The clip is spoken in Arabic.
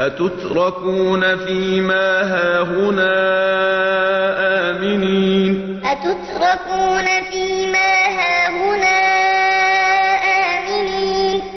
أتتركون فيما هاهنا آمنين؟ أتتركون